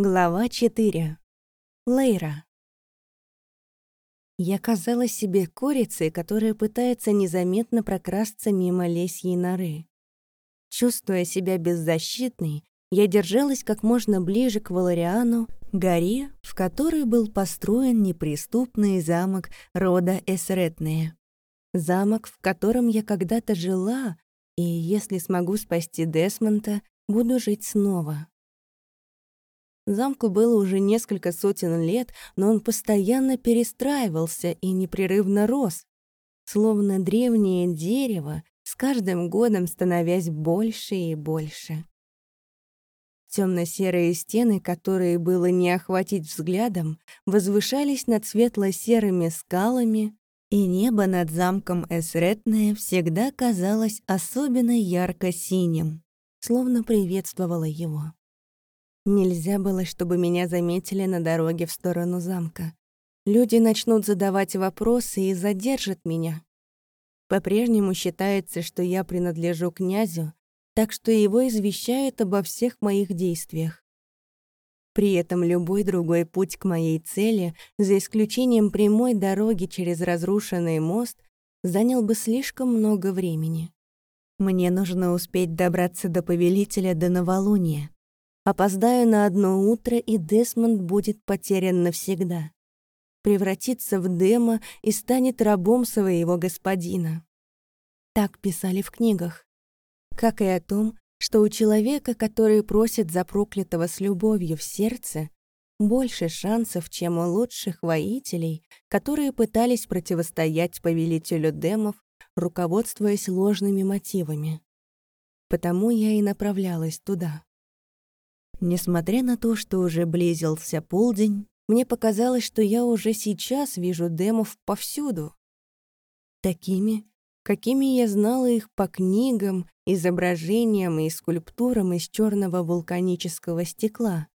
Глава 4. Лейра. Я казалась себе курицей, которая пытается незаметно прокрасться мимо лесьей норы. Чувствуя себя беззащитной, я держалась как можно ближе к Валариану, горе, в которой был построен неприступный замок рода Эсретные. Замок, в котором я когда-то жила, и, если смогу спасти Десмонта, буду жить снова. Замку было уже несколько сотен лет, но он постоянно перестраивался и непрерывно рос, словно древнее дерево, с каждым годом становясь больше и больше. Темно-серые стены, которые было не охватить взглядом, возвышались над светло-серыми скалами, и небо над замком Эсретное всегда казалось особенно ярко-синим, словно приветствовало его. Нельзя было, чтобы меня заметили на дороге в сторону замка. Люди начнут задавать вопросы и задержат меня. По-прежнему считается, что я принадлежу князю, так что его извещают обо всех моих действиях. При этом любой другой путь к моей цели, за исключением прямой дороги через разрушенный мост, занял бы слишком много времени. Мне нужно успеть добраться до повелителя до новолуния. Опоздаю на одно утро, и Десмонд будет потерян навсегда. Превратится в Дема и станет рабом своего господина. Так писали в книгах. Как и о том, что у человека, который просит за проклятого с любовью в сердце, больше шансов, чем у лучших воителей, которые пытались противостоять повелителю демов, руководствуясь ложными мотивами. Потому я и направлялась туда. Несмотря на то, что уже близился полдень, мне показалось, что я уже сейчас вижу демов повсюду. Такими, какими я знала их по книгам, изображениям и скульптурам из черного вулканического стекла.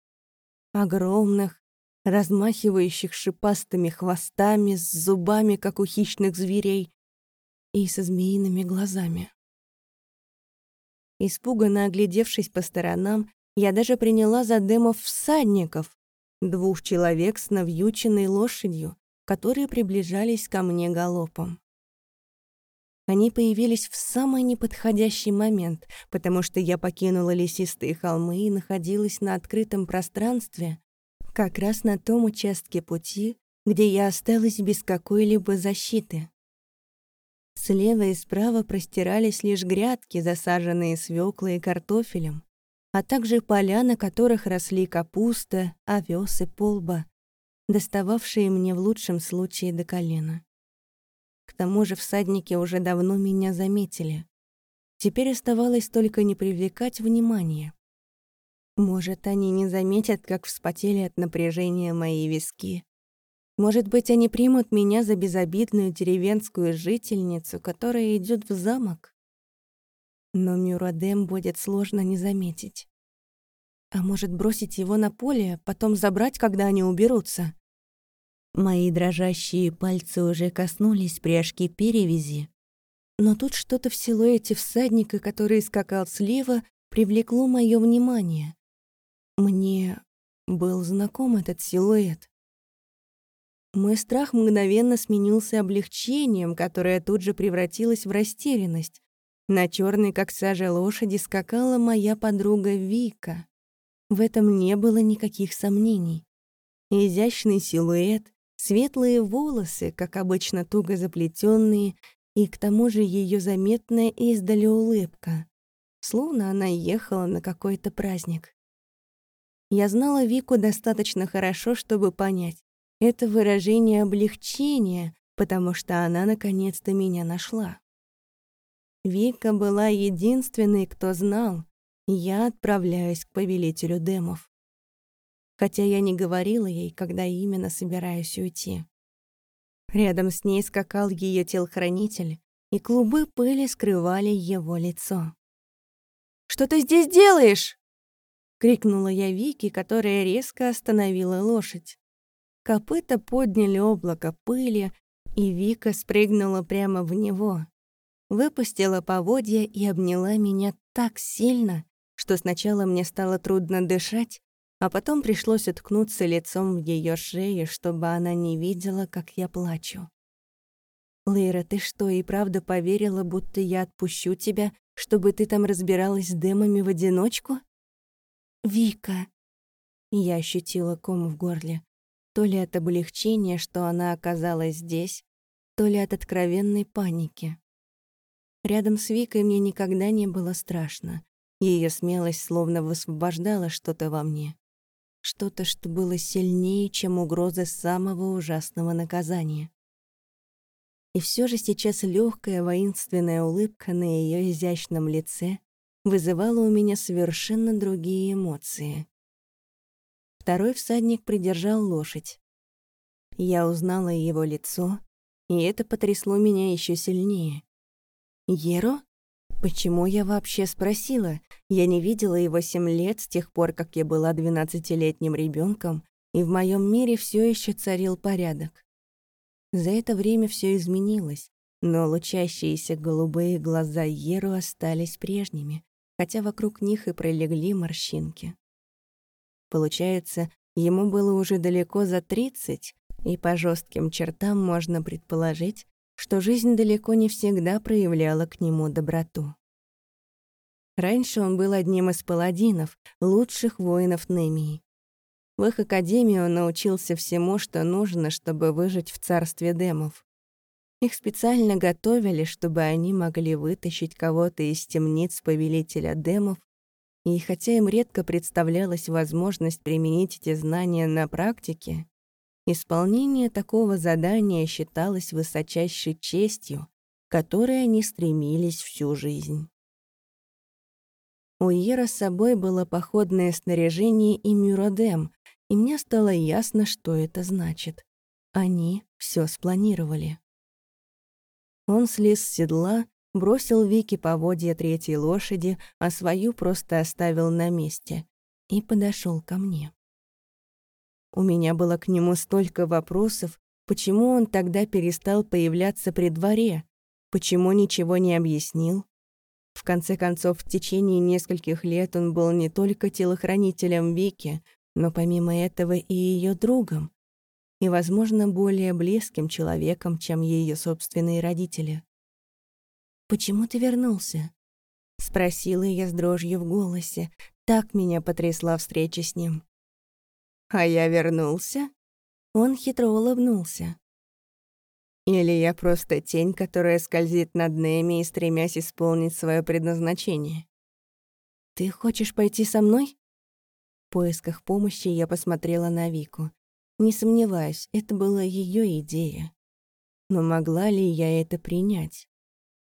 Огромных, размахивающих шипастыми хвостами, с зубами, как у хищных зверей, и со змеиными глазами. Испуганно оглядевшись по сторонам, я даже приняла за демов всадников, двух человек с навьюченной лошадью, которые приближались ко мне галопом. Они появились в самый неподходящий момент, потому что я покинула лесистые холмы и находилась на открытом пространстве, как раз на том участке пути, где я осталась без какой-либо защиты. Слева и справа простирались лишь грядки, засаженные свеклой и картофелем, а также поля, на которых росли капуста, овес и полба, достававшие мне в лучшем случае до колена. К тому же всадники уже давно меня заметили. Теперь оставалось только не привлекать внимания. Может, они не заметят, как вспотели от напряжения мои виски. Может быть, они примут меня за безобидную деревенскую жительницу, которая идет в замок? Но Мюрадем будет сложно не заметить. А может, бросить его на поле, потом забрать, когда они уберутся? Мои дрожащие пальцы уже коснулись пряжки перевязи. Но тут что-то в силуэте всадника, который скакал слева, привлекло мое внимание. Мне был знаком этот силуэт. Мой страх мгновенно сменился облегчением, которое тут же превратилось в растерянность. На черной, как сажа лошади, скакала моя подруга Вика. В этом не было никаких сомнений. Изящный силуэт, светлые волосы, как обычно туго заплетенные, и к тому же ее заметная издали улыбка, словно она ехала на какой-то праздник. Я знала Вику достаточно хорошо, чтобы понять. Это выражение облегчения, потому что она наконец-то меня нашла. Вика была единственной, кто знал, я отправляюсь к повелителю демов. Хотя я не говорила ей, когда именно собираюсь уйти. Рядом с ней скакал ее телохранитель, и клубы пыли скрывали его лицо. «Что ты здесь делаешь?» — крикнула я Вики, которая резко остановила лошадь. Копыта подняли облако пыли, и Вика спрыгнула прямо в него выпустила поводья и обняла меня так сильно, что сначала мне стало трудно дышать, а потом пришлось уткнуться лицом в ее шею, чтобы она не видела, как я плачу. «Лейра, ты что, и правда поверила, будто я отпущу тебя, чтобы ты там разбиралась с демами в одиночку?» «Вика!» Я ощутила ком в горле. То ли от облегчения, что она оказалась здесь, то ли от откровенной паники. Рядом с Викой мне никогда не было страшно. Ее смелость словно высвобождала что-то во мне. Что-то, что было сильнее, чем угроза самого ужасного наказания. И все же сейчас легкая воинственная улыбка на ее изящном лице вызывала у меня совершенно другие эмоции. Второй всадник придержал лошадь. Я узнала его лицо, и это потрясло меня еще сильнее. «Еро?» Почему я вообще спросила? Я не видела его семь лет с тех пор, как я была двенадцатилетним ребенком, и в моем мире все еще царил порядок. За это время все изменилось, но лучащиеся голубые глаза Еру остались прежними, хотя вокруг них и пролегли морщинки. Получается, ему было уже далеко за тридцать, и по жестким чертам можно предположить, что жизнь далеко не всегда проявляла к нему доброту. Раньше он был одним из паладинов, лучших воинов Немии. В их академии он научился всему, что нужно, чтобы выжить в царстве демов. Их специально готовили, чтобы они могли вытащить кого-то из темниц повелителя демов, и хотя им редко представлялась возможность применить эти знания на практике, Исполнение такого задания считалось высочайшей честью, к которой они стремились всю жизнь. У Ера с собой было походное снаряжение и мюродем, и мне стало ясно, что это значит. Они все спланировали. Он слез с седла, бросил Вики поводья третьей лошади, а свою просто оставил на месте и подошел ко мне. У меня было к нему столько вопросов, почему он тогда перестал появляться при дворе, почему ничего не объяснил. В конце концов, в течение нескольких лет он был не только телохранителем Вики, но помимо этого и ее другом, и, возможно, более близким человеком, чем ее собственные родители. «Почему ты вернулся?» — спросила я с дрожью в голосе. Так меня потрясла встреча с ним. А я вернулся? Он хитро улыбнулся. Или я просто тень, которая скользит над Неми и стремясь исполнить свое предназначение? Ты хочешь пойти со мной? В поисках помощи я посмотрела на Вику. Не сомневаюсь, это была ее идея. Но могла ли я это принять?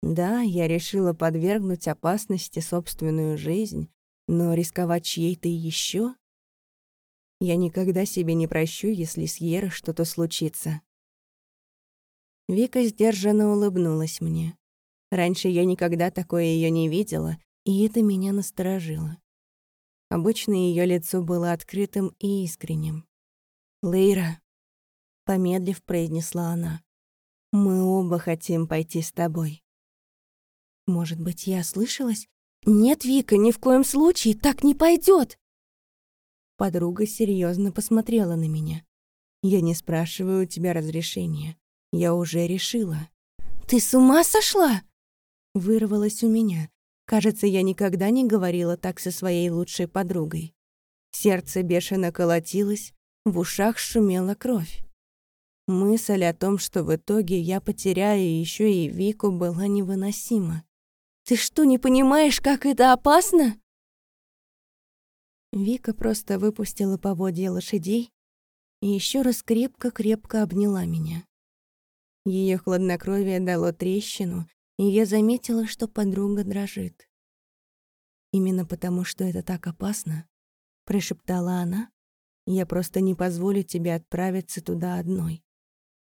Да, я решила подвергнуть опасности собственную жизнь, но рисковать чьей-то еще? Я никогда себе не прощу, если с Ерой что-то случится. Вика сдержанно улыбнулась мне. Раньше я никогда такое ее не видела, и это меня насторожило. Обычно ее лицо было открытым и искренним. «Лейра», — помедлив, произнесла она, — «мы оба хотим пойти с тобой». «Может быть, я ослышалась?» «Нет, Вика, ни в коем случае, так не пойдет. Подруга серьезно посмотрела на меня. «Я не спрашиваю у тебя разрешения. Я уже решила». «Ты с ума сошла?» Вырвалось у меня. Кажется, я никогда не говорила так со своей лучшей подругой. Сердце бешено колотилось, в ушах шумела кровь. Мысль о том, что в итоге я потеряю еще и Вику, была невыносима. «Ты что, не понимаешь, как это опасно?» Вика просто выпустила поводья лошадей и еще раз крепко-крепко обняла меня. Ее хладнокровие дало трещину, и я заметила, что подруга дрожит. «Именно потому, что это так опасно», — прошептала она, «я просто не позволю тебе отправиться туда одной.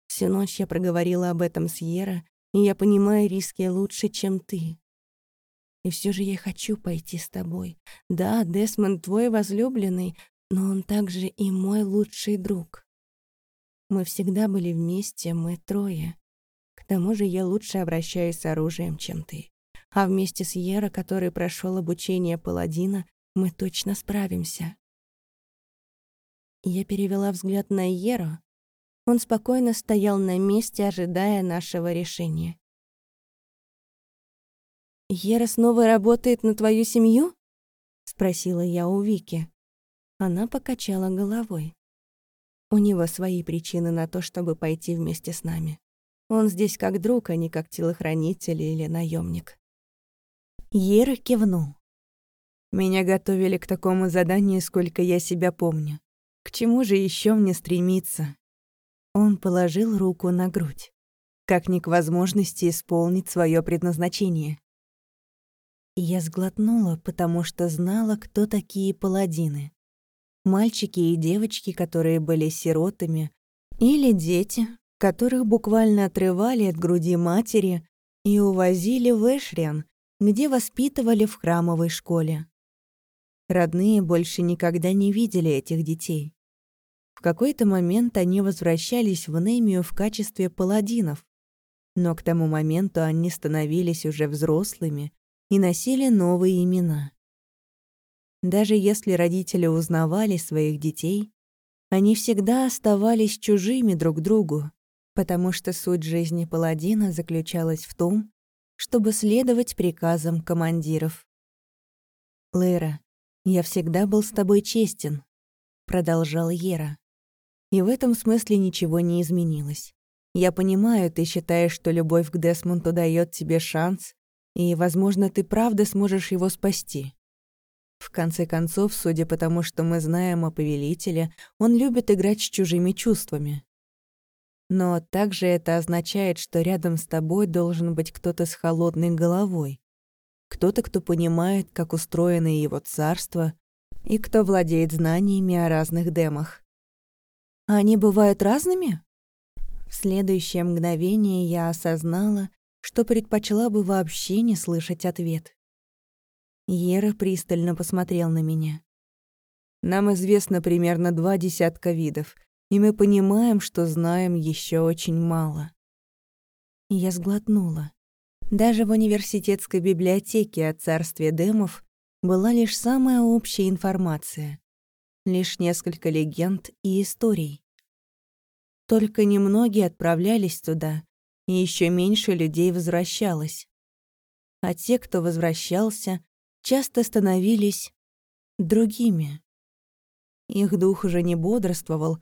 Всю ночь я проговорила об этом с Ера, и я понимаю риски лучше, чем ты. И все же я хочу пойти с тобой. Да, Десмонд твой возлюбленный, но он также и мой лучший друг. Мы всегда были вместе, мы трое. К тому же я лучше обращаюсь с оружием, чем ты. А вместе с Ера, который прошел обучение паладина, мы точно справимся. Я перевела взгляд на Еру. Он спокойно стоял на месте, ожидая нашего решения. «Ера снова работает на твою семью?» — спросила я у Вики. Она покачала головой. У него свои причины на то, чтобы пойти вместе с нами. Он здесь как друг, а не как телохранитель или наемник. Ера кивнул. Меня готовили к такому заданию, сколько я себя помню. К чему же еще мне стремиться? Он положил руку на грудь, как не к возможности исполнить свое предназначение. Я сглотнула, потому что знала, кто такие паладины. Мальчики и девочки, которые были сиротами, или дети, которых буквально отрывали от груди матери и увозили в Эшриан, где воспитывали в храмовой школе. Родные больше никогда не видели этих детей. В какой-то момент они возвращались в Немию в качестве паладинов, но к тому моменту они становились уже взрослыми и носили новые имена. Даже если родители узнавали своих детей, они всегда оставались чужими друг другу, потому что суть жизни паладина заключалась в том, чтобы следовать приказам командиров. «Лера, я всегда был с тобой честен», — продолжал Ера. «И в этом смысле ничего не изменилось. Я понимаю, ты считаешь, что любовь к Десмонту дает тебе шанс, и, возможно, ты правда сможешь его спасти. В конце концов, судя по тому, что мы знаем о повелителе, он любит играть с чужими чувствами. Но также это означает, что рядом с тобой должен быть кто-то с холодной головой. Кто-то, кто понимает, как устроено его царство, и кто владеет знаниями о разных демах. они бывают разными? В следующее мгновение я осознала, что предпочла бы вообще не слышать ответ. Ера пристально посмотрел на меня. «Нам известно примерно два десятка видов, и мы понимаем, что знаем еще очень мало». Я сглотнула. Даже в университетской библиотеке о царстве демов была лишь самая общая информация. Лишь несколько легенд и историй. Только немногие отправлялись туда, и еще меньше людей возвращалось. А те, кто возвращался, часто становились другими. Их дух уже не бодрствовал,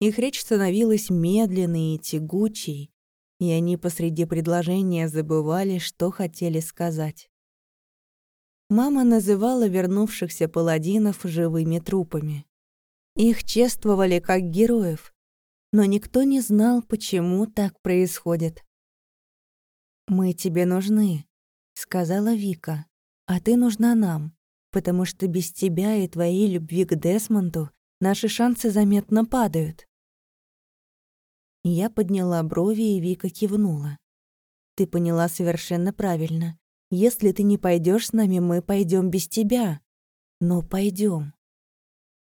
их речь становилась медленной и тягучей, и они посреди предложения забывали, что хотели сказать. Мама называла вернувшихся паладинов живыми трупами. Их чествовали как героев, но никто не знал, почему так происходит. «Мы тебе нужны», — сказала Вика, «а ты нужна нам, потому что без тебя и твоей любви к Десмонду наши шансы заметно падают». Я подняла брови, и Вика кивнула. «Ты поняла совершенно правильно. Если ты не пойдешь с нами, мы пойдем без тебя. Но пойдем.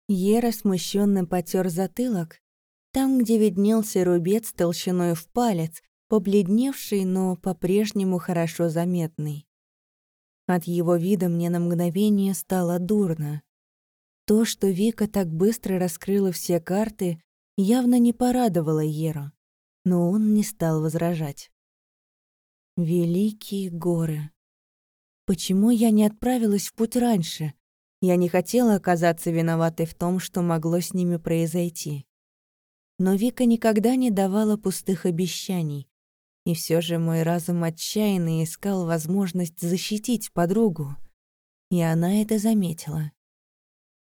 Ера смущенно потер затылок, там, где виднелся рубец толщиной в палец, побледневший, но по-прежнему хорошо заметный. От его вида мне на мгновение стало дурно. То, что Вика так быстро раскрыла все карты, явно не порадовало Еру, но он не стал возражать. Великие горы. Почему я не отправилась в путь раньше? Я не хотела оказаться виноватой в том, что могло с ними произойти. Но Вика никогда не давала пустых обещаний, и все же мой разум отчаянно искал возможность защитить подругу. И она это заметила.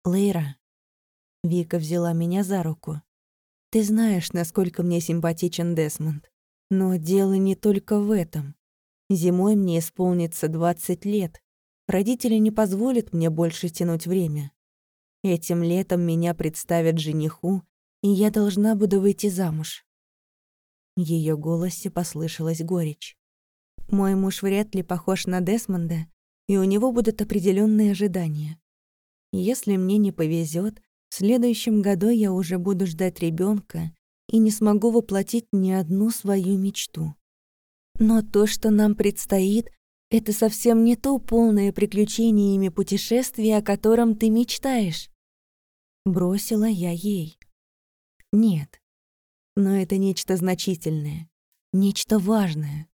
«Лейра», — Вика взяла меня за руку, — «ты знаешь, насколько мне симпатичен Десмонд. Но дело не только в этом. Зимой мне исполнится 20 лет. Родители не позволят мне больше тянуть время. Этим летом меня представят жениху, и я должна буду выйти замуж. В её голосе послышалась горечь. Мой муж вряд ли похож на Десмонда, и у него будут определенные ожидания. Если мне не повезет, в следующем году я уже буду ждать ребенка и не смогу воплотить ни одну свою мечту. Но то, что нам предстоит, это совсем не то полное приключениями путешествие, о котором ты мечтаешь. Бросила я ей. Нет. Но это нечто значительное, нечто важное.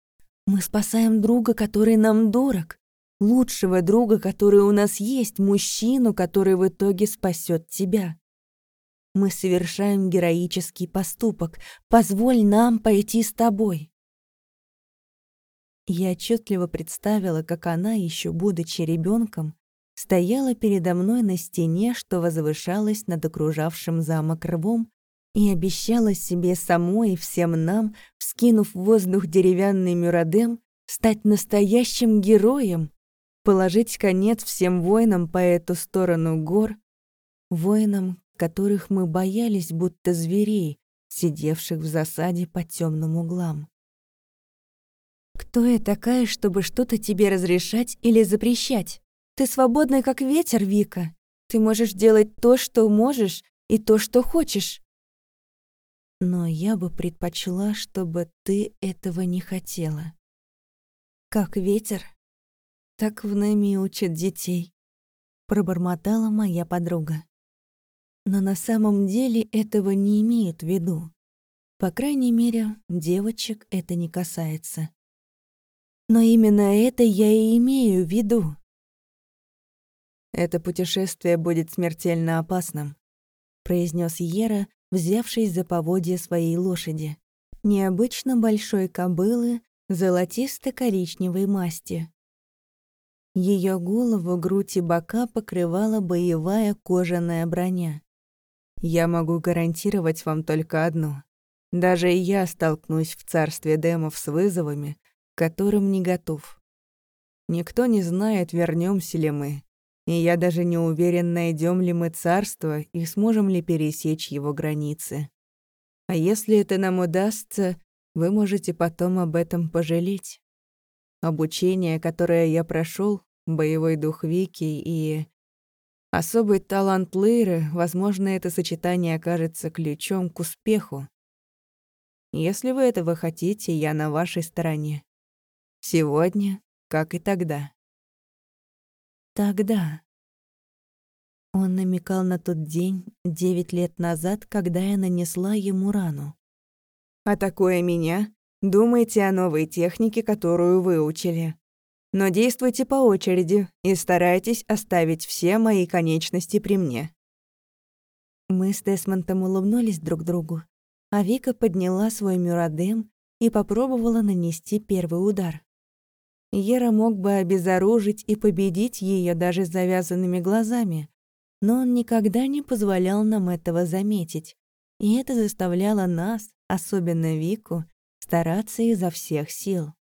Мы спасаем друга, который нам дорог, лучшего друга, который у нас есть, мужчину, который в итоге спасет тебя. Мы совершаем героический поступок. Позволь нам пойти с тобой. Я отчетливо представила, как она, еще будучи ребенком, стояла передо мной на стене, что возвышалась над окружавшим замок рвом, и обещала себе самой и всем нам, вскинув в воздух деревянный мюрадем, стать настоящим героем, положить конец всем воинам по эту сторону гор, воинам, которых мы боялись, будто зверей, сидевших в засаде по темным углам. Кто я такая, чтобы что-то тебе разрешать или запрещать? Ты свободна, как ветер, Вика. Ты можешь делать то, что можешь, и то, что хочешь. Но я бы предпочла, чтобы ты этого не хотела. Как ветер, так в нами учат детей, пробормотала моя подруга. Но на самом деле этого не имеют в виду. По крайней мере, девочек это не касается. Но именно это я и имею в виду. «Это путешествие будет смертельно опасным», — произнес Ера, взявшись за поводья своей лошади. Необычно большой кобылы золотисто-коричневой масти. Ее голову, грудь и бока покрывала боевая кожаная броня. Я могу гарантировать вам только одно. Даже я столкнусь в царстве демов с вызовами, которым не готов. Никто не знает, вернемся ли мы, и я даже не уверен, найдем ли мы царство и сможем ли пересечь его границы. А если это нам удастся, вы можете потом об этом пожалеть. Обучение, которое я прошел, боевой дух Вики и особый талант Лейры, возможно, это сочетание окажется ключом к успеху. Если вы этого хотите, я на вашей стороне. Сегодня, как и тогда. Тогда. Он намекал на тот день, девять лет назад, когда я нанесла ему рану. «Атакуя меня, думайте о новой технике, которую выучили. Но действуйте по очереди и старайтесь оставить все мои конечности при мне». Мы с Десмонтом улыбнулись друг другу, а Вика подняла свой мюрадем и попробовала нанести первый удар. Ера мог бы обезоружить и победить ее даже с завязанными глазами, но он никогда не позволял нам этого заметить, и это заставляло нас, особенно Вику, стараться изо всех сил.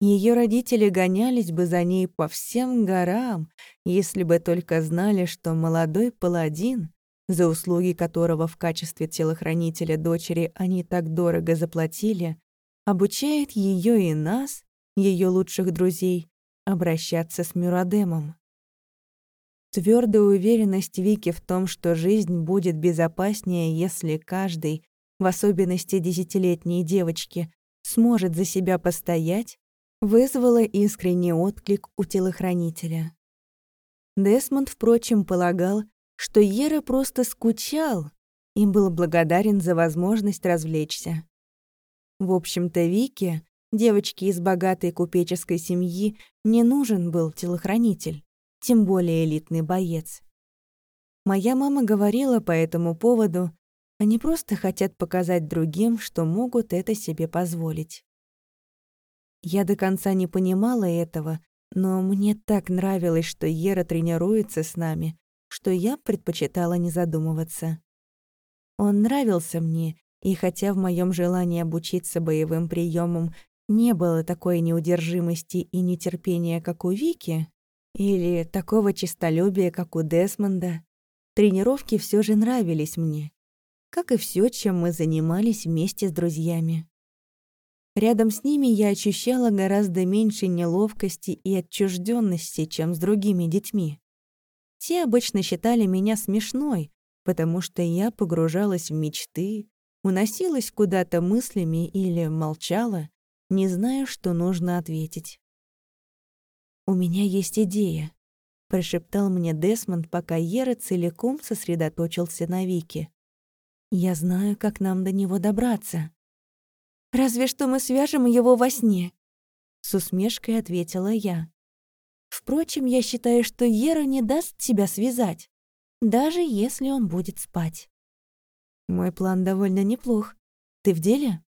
Ее родители гонялись бы за ней по всем горам, если бы только знали, что молодой паладин, за услуги которого в качестве телохранителя дочери они так дорого заплатили, обучает ее и нас ее лучших друзей, обращаться с Мюрадемом. Твердая уверенность Вики в том, что жизнь будет безопаснее, если каждый, в особенности десятилетней девочки, сможет за себя постоять, вызвала искренний отклик у телохранителя. Десмонд, впрочем, полагал, что Ера просто скучал и был благодарен за возможность развлечься. В общем-то, Вике Девочке из богатой купеческой семьи не нужен был телохранитель, тем более элитный боец. Моя мама говорила по этому поводу, они просто хотят показать другим, что могут это себе позволить. Я до конца не понимала этого, но мне так нравилось, что Ера тренируется с нами, что я предпочитала не задумываться. Он нравился мне, и хотя в моем желании обучиться боевым приемам не было такой неудержимости и нетерпения, как у Вики, или такого честолюбия, как у Десмонда. Тренировки все же нравились мне, как и все, чем мы занимались вместе с друзьями. Рядом с ними я ощущала гораздо меньше неловкости и отчужденности, чем с другими детьми. Те обычно считали меня смешной, потому что я погружалась в мечты, уносилась куда-то мыслями или молчала, не знаю, что нужно ответить. «У меня есть идея», — прошептал мне Десмонд, пока Ера целиком сосредоточился на Вике. Я знаю, как нам до него добраться. Разве что мы свяжем его во сне, с усмешкой ответила я. Впрочем, я считаю, что Ера не даст себя связать, даже если он будет спать. Мой план довольно неплох. Ты в деле?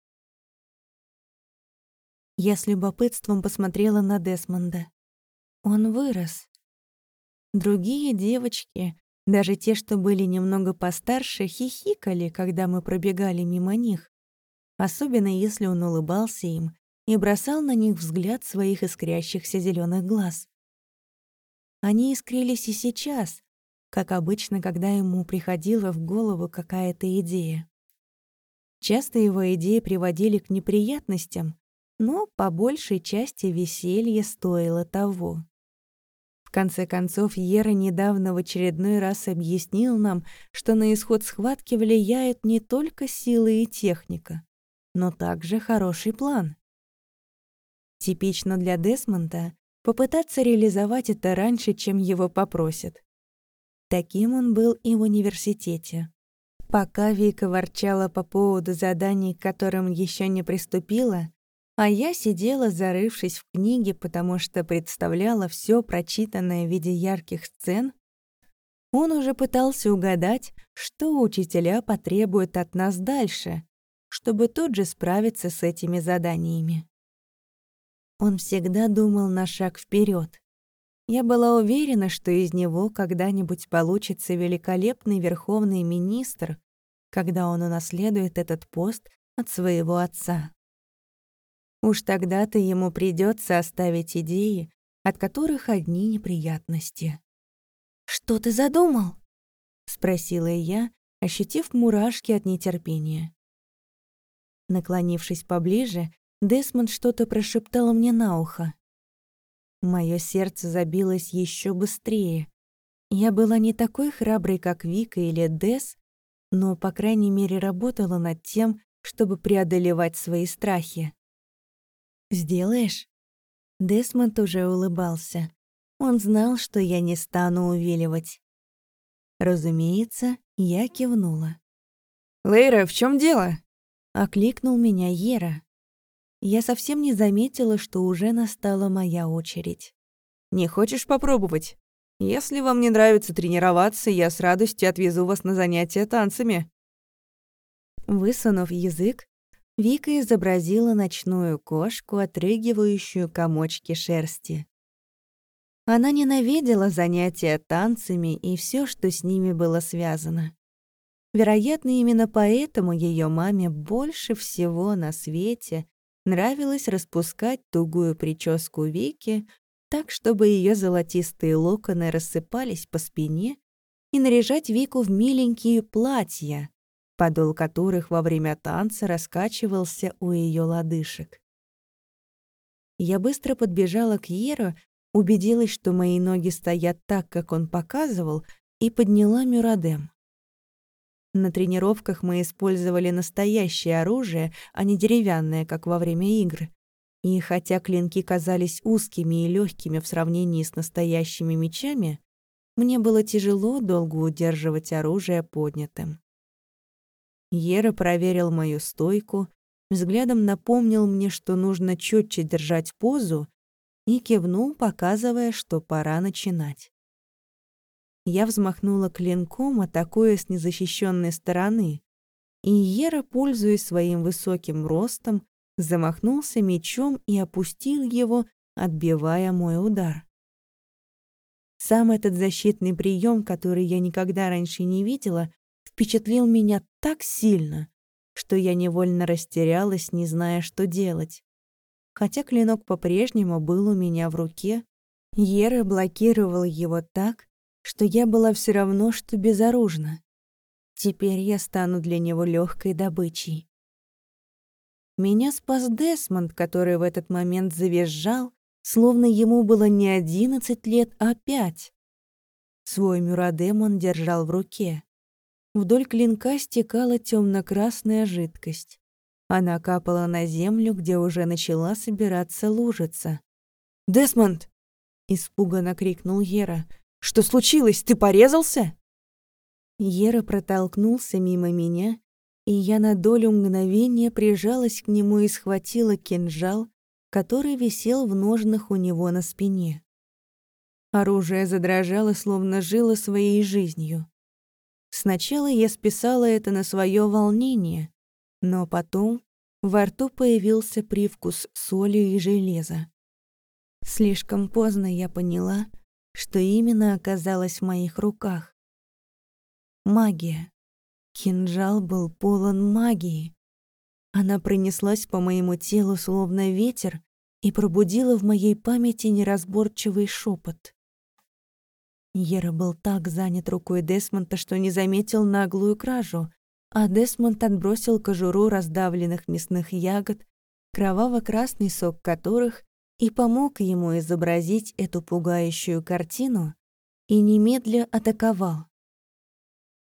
Я с любопытством посмотрела на Десмонда. Он вырос. Другие девочки, даже те, что были немного постарше, хихикали, когда мы пробегали мимо них, особенно если он улыбался им и бросал на них взгляд своих искрящихся зеленых глаз. Они искрились и сейчас, как обычно, когда ему приходила в голову какая-то идея. Часто его идеи приводили к неприятностям, но по большей части веселье стоило того. В конце концов, Ера недавно в очередной раз объяснил нам, что на исход схватки влияет не только сила и техника, но также хороший план. Типично для Десмонта попытаться реализовать это раньше, чем его попросят. Таким он был и в университете. Пока Вика ворчала по поводу заданий, к которым еще не приступила, а я сидела, зарывшись в книги, потому что представляла все прочитанное в виде ярких сцен, он уже пытался угадать, что учителя потребуют от нас дальше, чтобы тут же справиться с этими заданиями. Он всегда думал на шаг вперед. Я была уверена, что из него когда-нибудь получится великолепный верховный министр, когда он унаследует этот пост от своего отца. Уж тогда-то ему придется оставить идеи, от которых одни неприятности. «Что ты задумал?» — спросила я, ощутив мурашки от нетерпения. Наклонившись поближе, Десмонд что-то прошептал мне на ухо. Моё сердце забилось еще быстрее. Я была не такой храброй, как Вика или Дес, но, по крайней мере, работала над тем, чтобы преодолевать свои страхи. «Сделаешь?» Десмонд уже улыбался. Он знал, что я не стану увиливать. Разумеется, я кивнула. «Лейра, в чем дело?» — окликнул меня Ера я совсем не заметила, что уже настала моя очередь. «Не хочешь попробовать? Если вам не нравится тренироваться, я с радостью отвезу вас на занятия танцами». Высунув язык, Вика изобразила ночную кошку, отрыгивающую комочки шерсти. Она ненавидела занятия танцами и все, что с ними было связано. Вероятно, именно поэтому ее маме больше всего на свете Нравилось распускать тугую прическу Вики так, чтобы ее золотистые локоны рассыпались по спине, и наряжать Вику в миленькие платья, подол которых во время танца раскачивался у ее лодыжек. Я быстро подбежала к Еру, убедилась, что мои ноги стоят так, как он показывал, и подняла Мюрадем. На тренировках мы использовали настоящее оружие, а не деревянное, как во время игр. И хотя клинки казались узкими и легкими в сравнении с настоящими мечами, мне было тяжело долго удерживать оружие поднятым. Ера проверил мою стойку, взглядом напомнил мне, что нужно четче держать позу, и кивнул, показывая, что пора начинать. Я взмахнула клинком, атакуя с незащищенной стороны. И Ера, пользуясь своим высоким ростом, замахнулся мечом и опустил его, отбивая мой удар. Сам этот защитный прием, который я никогда раньше не видела, впечатлил меня так сильно, что я невольно растерялась, не зная, что делать. Хотя клинок по-прежнему был у меня в руке, Ера блокировал его так, что я была все равно, что безоружна. Теперь я стану для него легкой добычей. Меня спас Десмонд, который в этот момент завизжал, словно ему было не одиннадцать лет, а пять. Свой мюрадем он держал в руке. Вдоль клинка стекала темно-красная жидкость. Она капала на землю, где уже начала собираться лужица. «Десмонд!» — испуганно крикнул Ера — что случилось? Ты порезался?» Ера протолкнулся мимо меня и я на долю мгновения прижалась к нему и схватила кинжал, который висел в ножнах у него на спине. Оружие задрожало, словно жило своей жизнью. Сначала я списала это на свое волнение, но потом во рту появился привкус соли и железа. Слишком поздно я поняла, что именно оказалось в моих руках. Магия. Кинжал был полон магии. Она пронеслась по моему телу, словно ветер, и пробудила в моей памяти неразборчивый шепот. Ера был так занят рукой Десмонта, что не заметил наглую кражу, а Десмонд отбросил кожуру раздавленных мясных ягод, кроваво-красный сок которых и помог ему изобразить эту пугающую картину и немедля атаковал.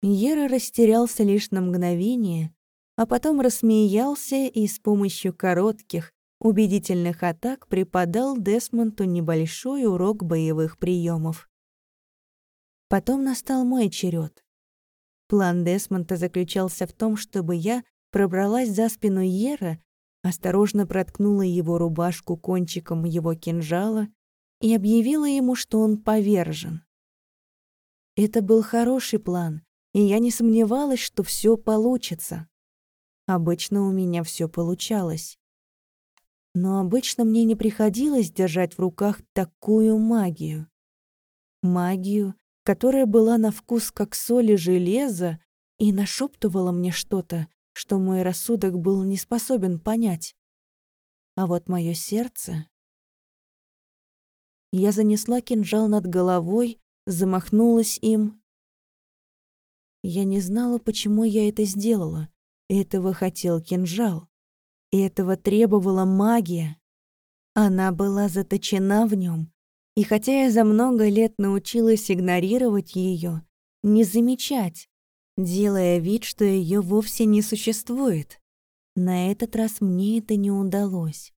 Ера растерялся лишь на мгновение, а потом рассмеялся и с помощью коротких, убедительных атак преподал Десмонту небольшой урок боевых приемов. Потом настал мой черед. План Десмонта заключался в том, чтобы я пробралась за спину Ера, осторожно проткнула его рубашку кончиком его кинжала и объявила ему, что он повержен. Это был хороший план, и я не сомневалась, что все получится. Обычно у меня все получалось. Но обычно мне не приходилось держать в руках такую магию. Магию, которая была на вкус как соль и железо и нашептывала мне что-то, что мой рассудок был не способен понять. А вот мое сердце... Я занесла кинжал над головой, замахнулась им. Я не знала, почему я это сделала. Этого хотел кинжал. Этого требовала магия. Она была заточена в нем, и хотя я за много лет научилась игнорировать ее, не замечать, делая вид, что ее вовсе не существует, на этот раз мне это не удалось.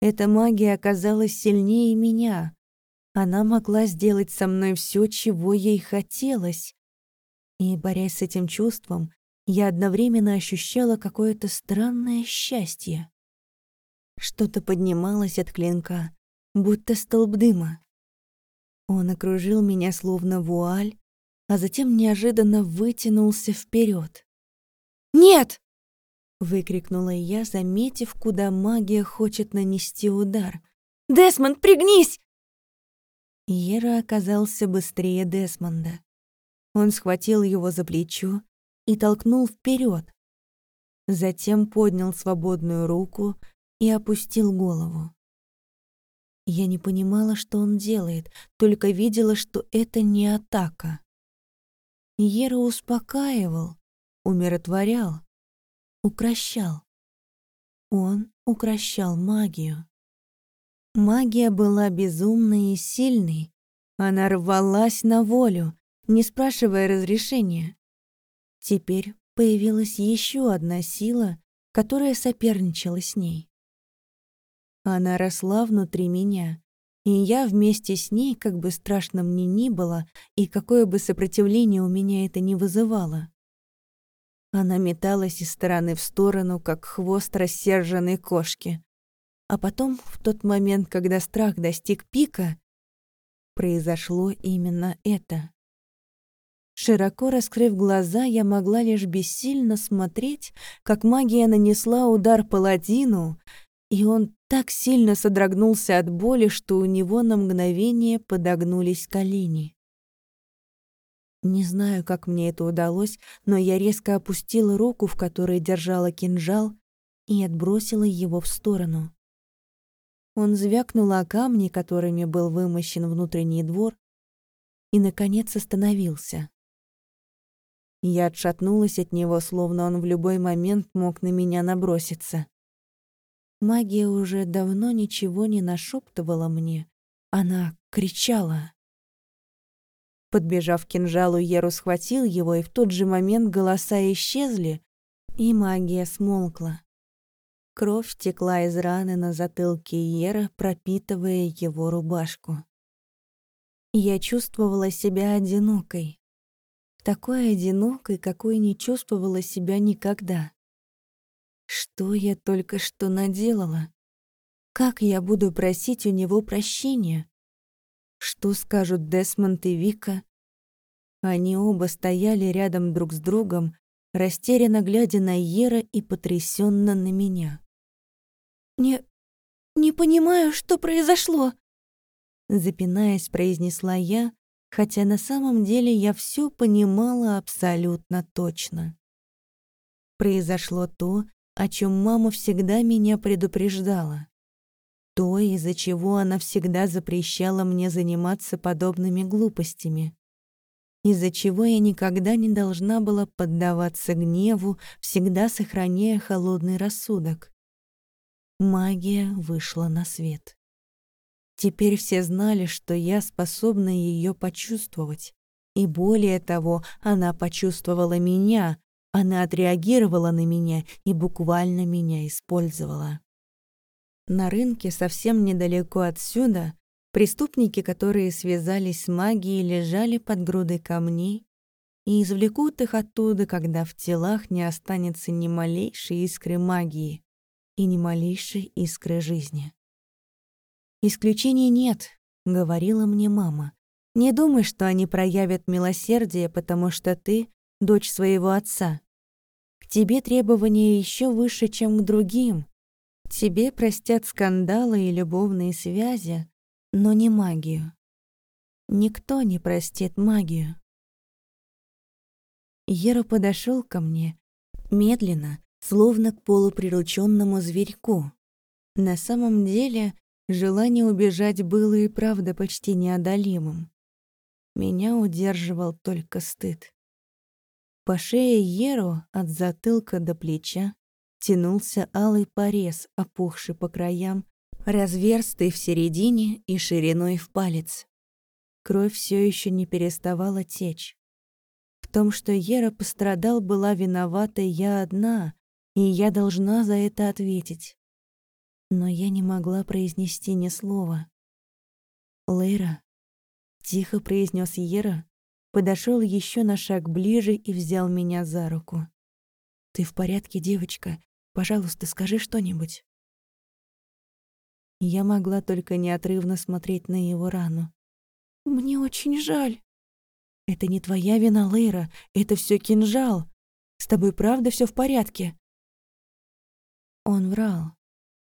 Эта магия оказалась сильнее меня. Она могла сделать со мной все, чего ей хотелось. И, борясь с этим чувством, я одновременно ощущала какое-то странное счастье. Что-то поднималось от клинка, будто столб дыма. Он окружил меня словно вуаль, а затем неожиданно вытянулся вперед. «Нет!» — выкрикнула я, заметив, куда магия хочет нанести удар. «Десмонд, пригнись!» Ера оказался быстрее Десмонда. Он схватил его за плечо и толкнул вперед. Затем поднял свободную руку и опустил голову. Я не понимала, что он делает, только видела, что это не атака. Ера успокаивал, умиротворял, укращал. Он укращал магию. Магия была безумной и сильной. Она рвалась на волю, не спрашивая разрешения. Теперь появилась еще одна сила, которая соперничала с ней. Она росла внутри меня, и я вместе с ней, как бы страшно мне ни было, и какое бы сопротивление у меня это не вызывало. Она металась из стороны в сторону, как хвост рассерженной кошки. А потом, в тот момент, когда страх достиг пика, произошло именно это. Широко раскрыв глаза, я могла лишь бессильно смотреть, как магия нанесла удар паладину, и он так сильно содрогнулся от боли, что у него на мгновение подогнулись колени. Не знаю, как мне это удалось, но я резко опустила руку, в которой держала кинжал, и отбросила его в сторону. Он звякнул о камни, которыми был вымощен внутренний двор, и, наконец, остановился. Я отшатнулась от него, словно он в любой момент мог на меня наброситься. Магия уже давно ничего не нашептывала мне. Она кричала. Подбежав к кинжалу, Еру схватил его, и в тот же момент голоса исчезли, и магия смолкла. Кровь текла из раны на затылке Ера, пропитывая его рубашку. Я чувствовала себя одинокой. такой одинокой, какой не чувствовала себя никогда. Что я только что наделала? Как я буду просить у него прощения? Что скажут Десмонд и Вика? Они оба стояли рядом друг с другом, растерянно глядя на Ера и потрясенно на меня. «Не... не понимаю, что произошло», — запинаясь, произнесла я, хотя на самом деле я все понимала абсолютно точно. Произошло то, о чем мама всегда меня предупреждала. То, из-за чего она всегда запрещала мне заниматься подобными глупостями. Из-за чего я никогда не должна была поддаваться гневу, всегда сохраняя холодный рассудок. Магия вышла на свет. Теперь все знали, что я способна ее почувствовать. И более того, она почувствовала меня, она отреагировала на меня и буквально меня использовала. На рынке совсем недалеко отсюда преступники, которые связались с магией, лежали под грудой камней и извлекут их оттуда, когда в телах не останется ни малейшей искры магии и ни малейшей искры жизни. «Исключений нет», — говорила мне мама. «Не думай, что они проявят милосердие, потому что ты — дочь своего отца. Тебе требования еще выше, чем к другим. Тебе простят скандалы и любовные связи, но не магию. Никто не простит магию». Ера подошел ко мне, медленно, словно к полуприрученному зверьку. На самом деле Желание убежать было и правда почти неодолимым. Меня удерживал только стыд. По шее Еру от затылка до плеча тянулся алый порез, опухший по краям, разверстый в середине и шириной в палец. Кровь все еще не переставала течь. В том, что Ера пострадал, была виновата я одна, и я должна за это ответить но я не могла произнести ни слова. «Лейра», — тихо произнес Ера, подошел еще на шаг ближе и взял меня за руку. «Ты в порядке, девочка? Пожалуйста, скажи что-нибудь». Я могла только неотрывно смотреть на его рану. «Мне очень жаль». «Это не твоя вина, Лейра, это все кинжал. С тобой правда все в порядке?» Он врал.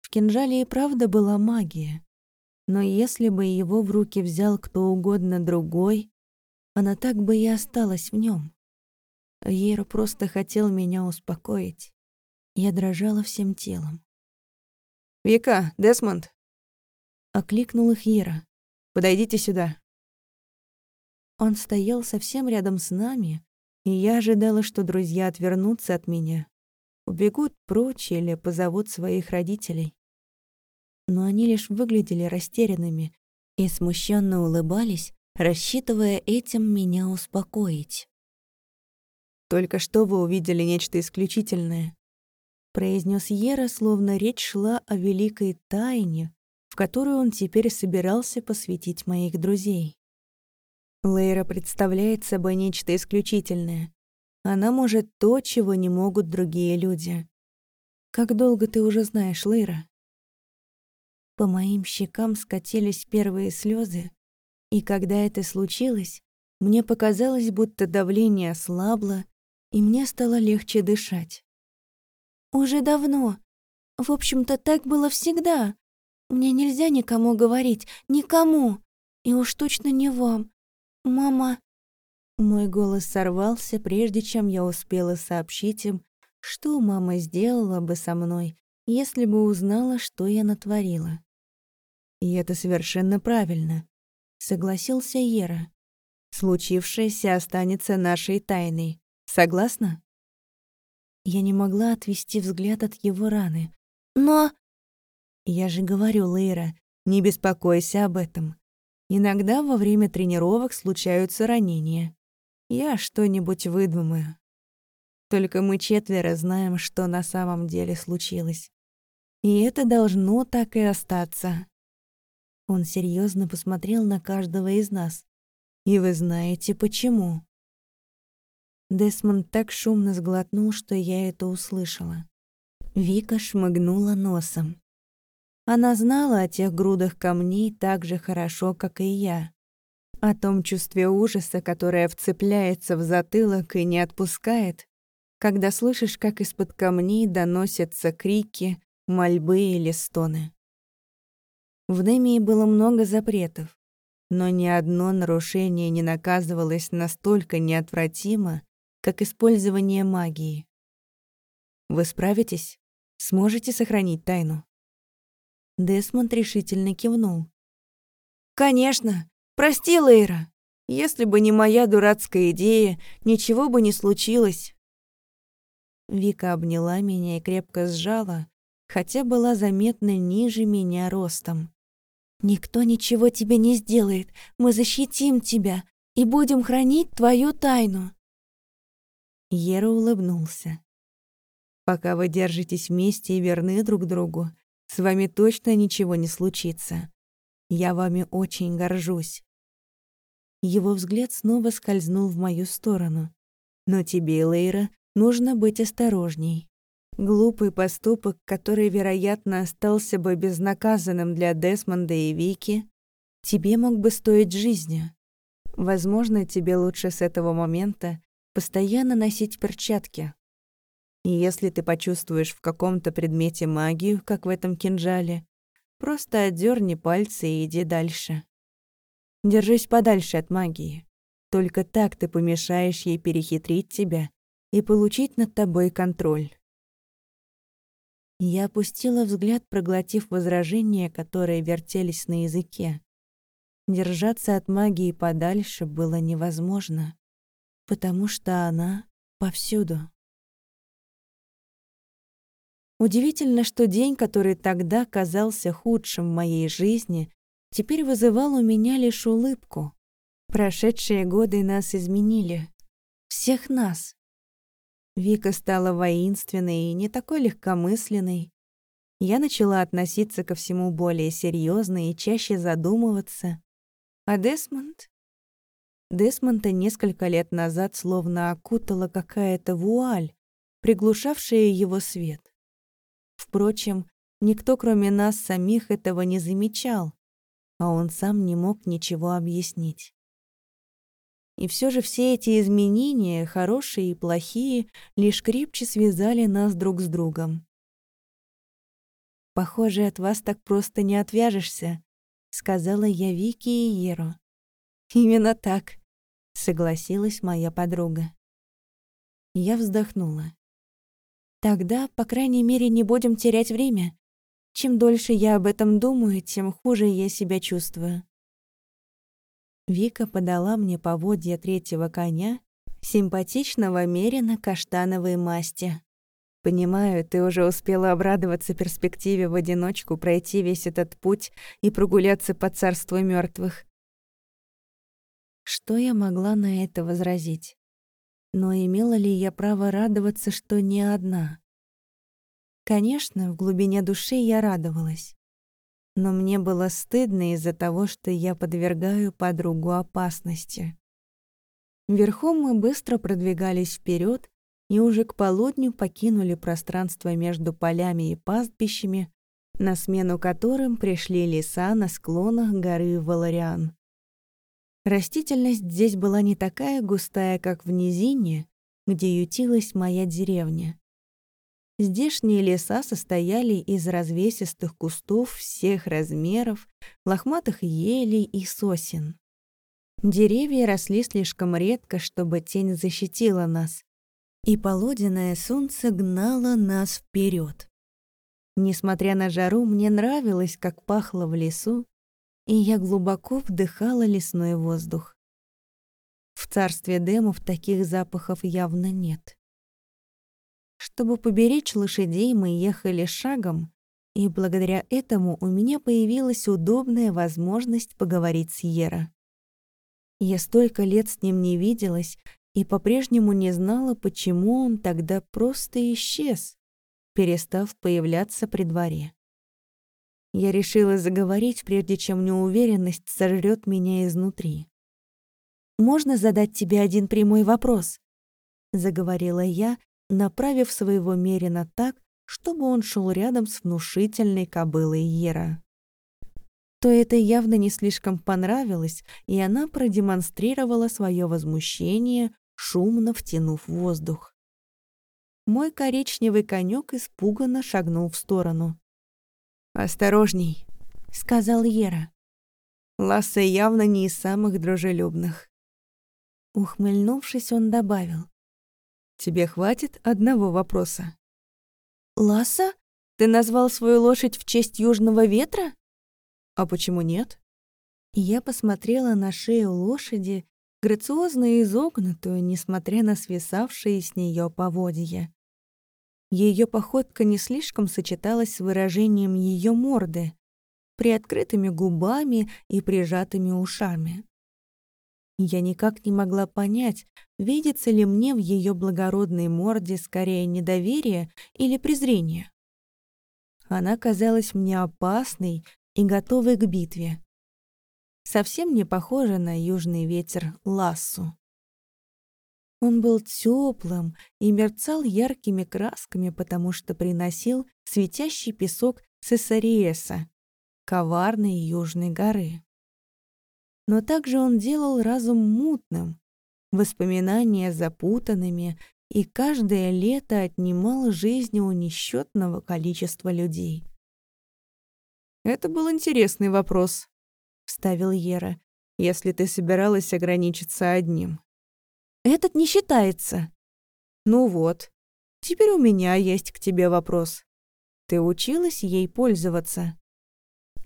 В кинжале и правда была магия. Но если бы его в руки взял кто угодно другой, она так бы и осталась в нем. Ейра просто хотел меня успокоить. Я дрожала всем телом. «Вика, Десмонд!» Окликнул их Ера. «Подойдите сюда». Он стоял совсем рядом с нами, и я ожидала, что друзья отвернутся от меня, убегут прочь или позовут своих родителей но они лишь выглядели растерянными и смущенно улыбались, рассчитывая этим меня успокоить. «Только что вы увидели нечто исключительное», — произнес Ера, словно речь шла о великой тайне, в которую он теперь собирался посвятить моих друзей. Лейра представляет собой нечто исключительное. Она может то, чего не могут другие люди. Как долго ты уже знаешь Лейра? По моим щекам скатились первые слезы, и когда это случилось, мне показалось, будто давление ослабло, и мне стало легче дышать. «Уже давно. В общем-то, так было всегда. Мне нельзя никому говорить, никому. И уж точно не вам. Мама...» Мой голос сорвался, прежде чем я успела сообщить им, что мама сделала бы со мной, если бы узнала, что я натворила. И это совершенно правильно, согласился Ера. Случившееся останется нашей тайной. Согласна? Я не могла отвести взгляд от его раны. Но... Я же говорю, Лейра, не беспокойся об этом. Иногда во время тренировок случаются ранения. Я что-нибудь выдумаю. Только мы четверо знаем, что на самом деле случилось. И это должно так и остаться. Он серьезно посмотрел на каждого из нас. «И вы знаете, почему?» Десмонд так шумно сглотнул, что я это услышала. Вика шмыгнула носом. Она знала о тех грудах камней так же хорошо, как и я. О том чувстве ужаса, которое вцепляется в затылок и не отпускает, когда слышишь, как из-под камней доносятся крики, мольбы или стоны. В Немии было много запретов, но ни одно нарушение не наказывалось настолько неотвратимо, как использование магии. Вы справитесь? Сможете сохранить тайну? Десмонд решительно кивнул. «Конечно! Прости, Лейра! Если бы не моя дурацкая идея, ничего бы не случилось!» Вика обняла меня и крепко сжала, хотя была заметно ниже меня ростом. «Никто ничего тебе не сделает. Мы защитим тебя и будем хранить твою тайну». Ера улыбнулся. «Пока вы держитесь вместе и верны друг другу, с вами точно ничего не случится. Я вами очень горжусь». Его взгляд снова скользнул в мою сторону. «Но тебе, Лейра, нужно быть осторожней. Глупый поступок, который, вероятно, остался бы безнаказанным для Десмонда и Вики, тебе мог бы стоить жизни. Возможно, тебе лучше с этого момента постоянно носить перчатки, и если ты почувствуешь в каком-то предмете магию, как в этом кинжале, просто отдерни пальцы и иди дальше. Держись подальше от магии. Только так ты помешаешь ей перехитрить тебя и получить над тобой контроль. Я опустила взгляд, проглотив возражения, которые вертелись на языке. Держаться от магии подальше было невозможно, потому что она повсюду. Удивительно, что день, который тогда казался худшим в моей жизни, теперь вызывал у меня лишь улыбку. Прошедшие годы нас изменили. Всех нас. Вика стала воинственной и не такой легкомысленной. Я начала относиться ко всему более серьезно и чаще задумываться. А Десмонд? Десмонда несколько лет назад словно окутала какая-то вуаль, приглушавшая его свет. Впрочем, никто, кроме нас самих, этого не замечал, а он сам не мог ничего объяснить. И все же все эти изменения, хорошие и плохие, лишь крепче связали нас друг с другом. «Похоже, от вас так просто не отвяжешься», — сказала я Вике и Еру. «Именно так», — согласилась моя подруга. Я вздохнула. Тогда, по крайней мере, не будем терять время. Чем дольше я об этом думаю, тем хуже я себя чувствую. Вика подала мне поводья третьего коня, симпатичного мерина каштановой масти. Понимаю, ты уже успела обрадоваться перспективе в одиночку пройти весь этот путь и прогуляться по царству мертвых. Что я могла на это возразить? Но имела ли я право радоваться, что не одна? Конечно, в глубине души я радовалась. Но мне было стыдно из-за того, что я подвергаю подругу опасности. Верхом мы быстро продвигались вперед и уже к полудню покинули пространство между полями и пастбищами, на смену которым пришли леса на склонах горы Валариан. Растительность здесь была не такая густая, как в низине, где ютилась моя деревня. Здешние леса состояли из развесистых кустов всех размеров, лохматых елей и сосен. Деревья росли слишком редко, чтобы тень защитила нас, и полуденное солнце гнало нас вперед. Несмотря на жару, мне нравилось, как пахло в лесу, и я глубоко вдыхала лесной воздух. В царстве демов таких запахов явно нет. Чтобы поберечь лошадей, мы ехали шагом, и благодаря этому у меня появилась удобная возможность поговорить с Ера. Я столько лет с ним не виделась и по-прежнему не знала, почему он тогда просто исчез, перестав появляться при дворе. Я решила заговорить, прежде чем неуверенность сожрет меня изнутри. «Можно задать тебе один прямой вопрос?» — заговорила я, направив своего Мерина так, чтобы он шел рядом с внушительной кобылой Ера. То это явно не слишком понравилось, и она продемонстрировала свое возмущение, шумно втянув воздух. Мой коричневый конек испуганно шагнул в сторону. «Осторожней», — сказал Ера. Ласса явно не из самых дружелюбных. Ухмыльнувшись, он добавил. «Тебе хватит одного вопроса?» «Ласса? Ты назвал свою лошадь в честь южного ветра?» «А почему нет?» Я посмотрела на шею лошади, грациозно изогнутую, несмотря на свисавшие с нее поводья. Ее походка не слишком сочеталась с выражением ее морды, приоткрытыми губами и прижатыми ушами. Я никак не могла понять, видится ли мне в ее благородной морде скорее недоверие или презрение. Она казалась мне опасной и готовой к битве. Совсем не похожа на южный ветер Лассу. Он был теплым и мерцал яркими красками, потому что приносил светящий песок Сесариеса, коварной южной горы. Но также он делал разум мутным, воспоминания запутанными, и каждое лето отнимал жизнь у несчетного количества людей. «Это был интересный вопрос», — вставил Ера, «если ты собиралась ограничиться одним». «Этот не считается». «Ну вот, теперь у меня есть к тебе вопрос. Ты училась ей пользоваться?»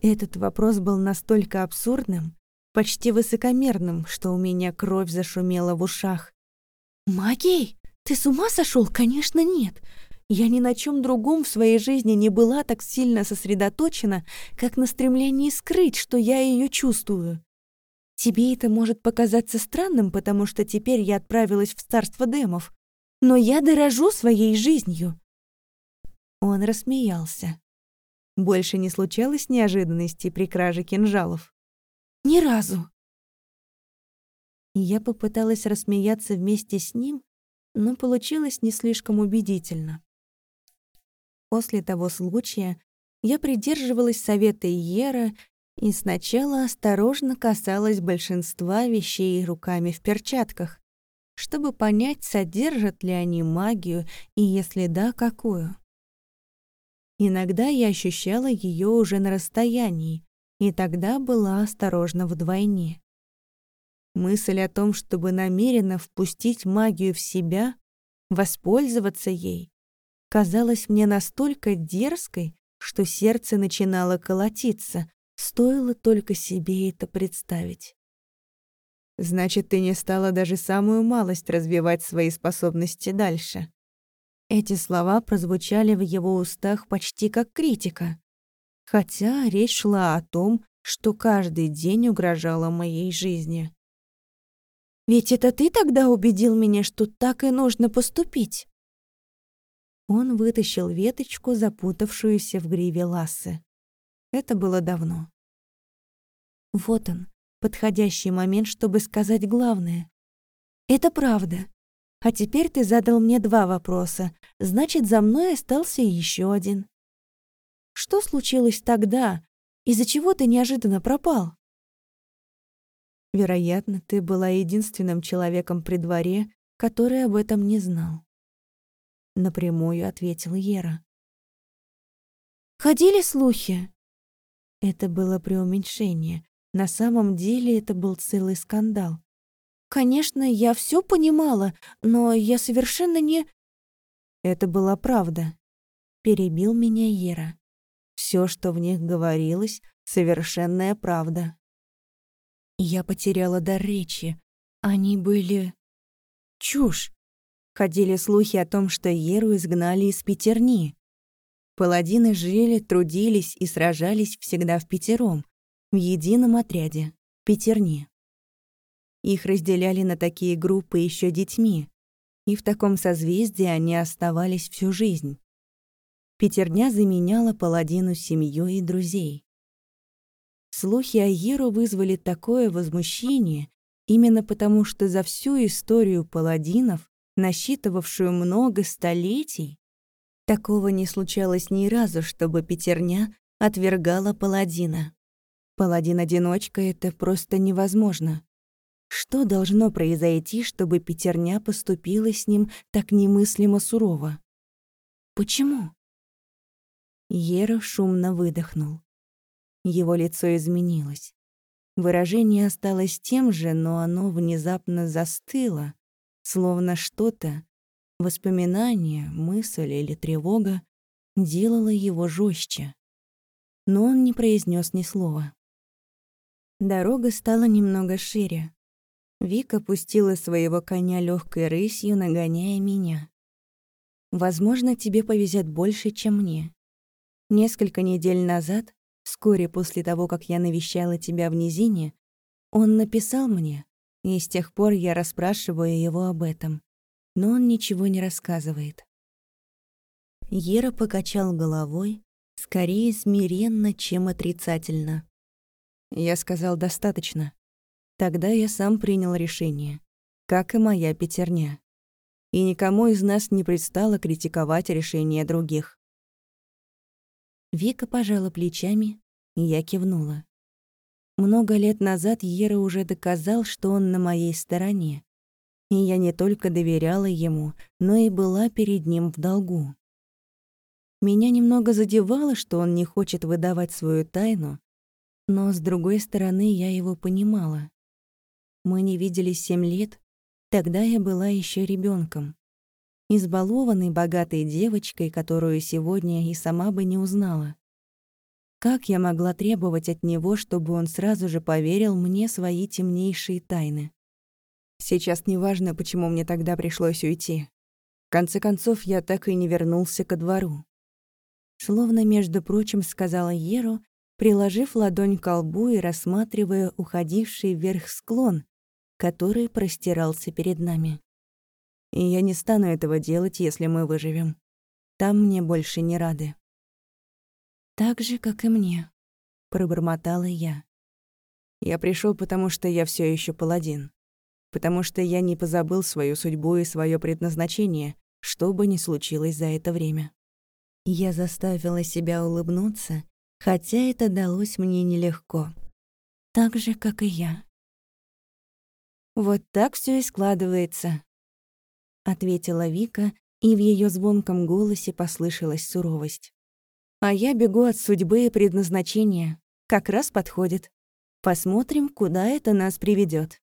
Этот вопрос был настолько абсурдным, почти высокомерным, что у меня кровь зашумела в ушах. «Магией? Ты с ума сошел? Конечно, нет. Я ни на чем другом в своей жизни не была так сильно сосредоточена, как на стремлении скрыть, что я ее чувствую. Тебе это может показаться странным, потому что теперь я отправилась в царство демов. Но я дорожу своей жизнью». Он рассмеялся. Больше не случалось неожиданностей при краже кинжалов? Ни разу. Я попыталась рассмеяться вместе с ним, но получилось не слишком убедительно. После того случая я придерживалась совета Иера и сначала осторожно касалась большинства вещей руками в перчатках, чтобы понять, содержат ли они магию и, если да, какую. Иногда я ощущала ее уже на расстоянии, и тогда была осторожна вдвойне. Мысль о том, чтобы намеренно впустить магию в себя, воспользоваться ей, казалась мне настолько дерзкой, что сердце начинало колотиться, стоило только себе это представить. «Значит, ты не стала даже самую малость развивать свои способности дальше?» Эти слова прозвучали в его устах почти как критика, хотя речь шла о том, что каждый день угрожало моей жизни. «Ведь это ты тогда убедил меня, что так и нужно поступить?» Он вытащил веточку, запутавшуюся в гриве лассы. Это было давно. Вот он, подходящий момент, чтобы сказать главное. «Это правда. А теперь ты задал мне два вопроса, значит, за мной остался еще один. Что случилось тогда? Из-за чего ты неожиданно пропал? Вероятно, ты была единственным человеком при дворе, который об этом не знал. Напрямую ответил Ера. Ходили слухи? Это было преуменьшение. На самом деле это был целый скандал. Конечно, я все понимала, но я совершенно не... Это была правда. Перебил меня Ера. Все, что в них говорилось, совершенная правда. Я потеряла дар речи. Они были... Чушь. Ходили слухи о том, что Еру изгнали из Петерни. Паладины жили, трудились и сражались всегда в пятером, в едином отряде, Петерни. Их разделяли на такие группы еще детьми, и в таком созвездии они оставались всю жизнь. Пятерня заменяла паладину семью и друзей. Слухи о Еру вызвали такое возмущение именно потому, что за всю историю паладинов насчитывавшую много столетий, такого не случалось ни разу, чтобы пятерня отвергала паладина. Паладин-одиночка — это просто невозможно. Что должно произойти, чтобы пятерня поступила с ним так немыслимо сурово? Почему? Ера шумно выдохнул. Его лицо изменилось. Выражение осталось тем же, но оно внезапно застыло, словно что-то, воспоминание, мысль или тревога, делало его жестче. Но он не произнес ни слова. Дорога стала немного шире. Вика пустила своего коня легкой рысью, нагоняя меня. «Возможно, тебе повезет больше, чем мне. Несколько недель назад Вскоре после того, как я навещала тебя в низине, он написал мне, и с тех пор я расспрашиваю его об этом, но он ничего не рассказывает. Ера покачал головой, скорее смиренно, чем отрицательно. Я сказал «достаточно». Тогда я сам принял решение, как и моя пятерня. И никому из нас не предстало критиковать решения других. Вика пожала плечами, и я кивнула. Много лет назад Ера уже доказал, что он на моей стороне. И я не только доверяла ему, но и была перед ним в долгу. Меня немного задевало, что он не хочет выдавать свою тайну, но, с другой стороны, я его понимала. Мы не виделись семь лет, тогда я была еще ребенком избалованной богатой девочкой, которую сегодня и сама бы не узнала. Как я могла требовать от него, чтобы он сразу же поверил мне свои темнейшие тайны? Сейчас не важно, почему мне тогда пришлось уйти. В конце концов, я так и не вернулся ко двору. Словно, между прочим, сказала Еру, приложив ладонь к колбу и рассматривая уходивший вверх склон, который простирался перед нами. И я не стану этого делать, если мы выживем. Там мне больше не рады. Так же, как и мне, пробормотала я. Я пришел, потому что я все еще паладин. Потому что я не позабыл свою судьбу и свое предназначение, что бы ни случилось за это время. Я заставила себя улыбнуться, хотя это далось мне нелегко. Так же, как и я. Вот так все и складывается, — ответила Вика, и в ее звонком голосе послышалась суровость. «А я бегу от судьбы и предназначения. Как раз подходит. Посмотрим, куда это нас приведет.